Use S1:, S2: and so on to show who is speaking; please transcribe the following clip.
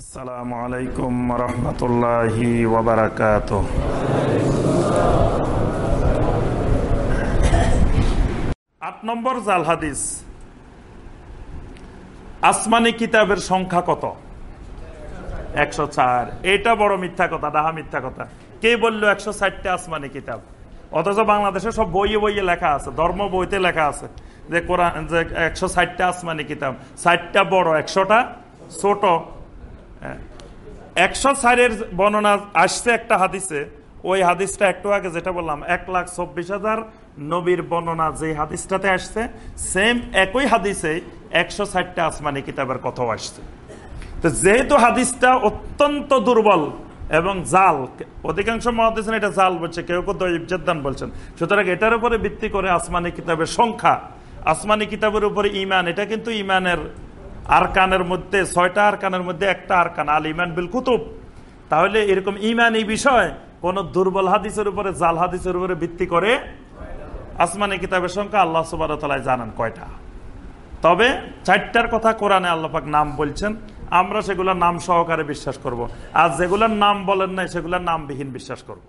S1: আসসালামু আলাইকুম রহমতুল্লাহি ওবরাকাত আট নম্বর জাল হাদিস। আসমানি কিতাবের সংখ্যা কত? একশো চার। এটা বড় মিথ্যা কথা ডাহা মিথ্যা কথা। কে বলল একশো ষাটটা আসমানি কিতাব? অথচ বাংলাদেশে সব বইয়ে বইয়ে লেখা আছে, ধর্ম বইতে লেখা আছে যে কোরআন, যে একশো ষাটটা আসমানি কিতাব। ষাটটা বড়, একশোটা ছোট। একশো সাইরের বর্ণনা আসছে একটা হাদিসে। ওই হাদিসটা একটু আগে যেটা বললাম, এক লাখ চব্বিশ হাজার নবীর বর্ণনা যে হাদিসটাতে আসছে সেম একই হাদিসে একশো ষাটটা আসমানি কিতাবের কথাও আসছে। তো যেহেতু হাদিসটা অত্যন্ত দুর্বল এবং জাল, অধিকাংশ মহাদিস এটা জাল বলছে, কেউ কেউ দৈবজান বলছেন। সুতরাং এটার উপরে ভিত্তি করে আসমানি কিতাবের সংখ্যা, আসমানি কিতাবের উপরে ইমান এটা কিন্তু ইমানের আরকানের মধ্যে, ছয়টা আরকানের মধ্যে একটা আরকান, আল ইমান বিল কুতুব তাহলে এরকম ইমান এই বিষয়, কোন দুর্বল হাদিসের উপরে, জাল হাদিসের উপরে ভিত্তি করে আসমানি কিতাবের সংখ্যা আল্লাহ সুবাহ জানান কয়টা তবে চারটার কথা কোরআনে আল্লাপাক নাম বলছেন, আমরা সেগুলোর নাম সহকারে বিশ্বাস করব। আর যেগুলোর নাম বলেন নাই, সেগুলোর নামবিহীন বিশ্বাস করব।